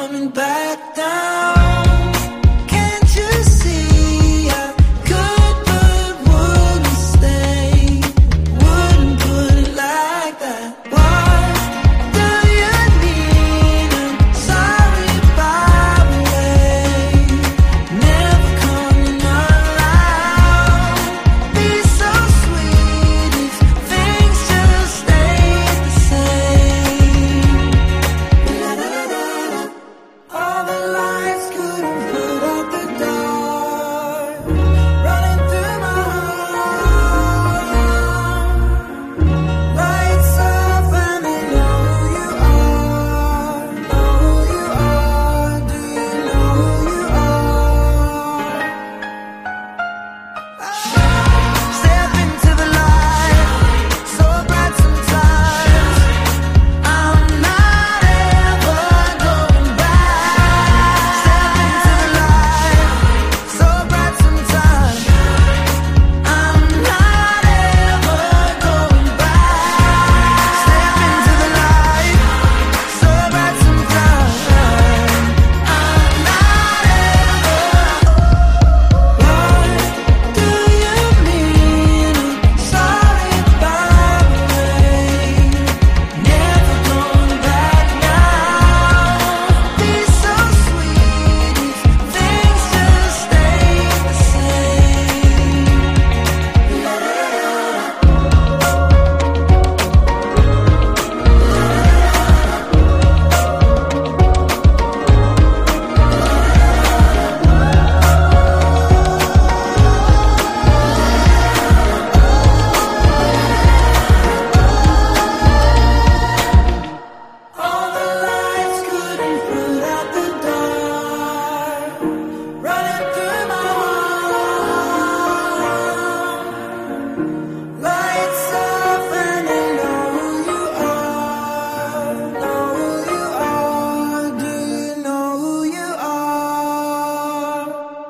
coming back down